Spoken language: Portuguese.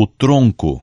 o tronco.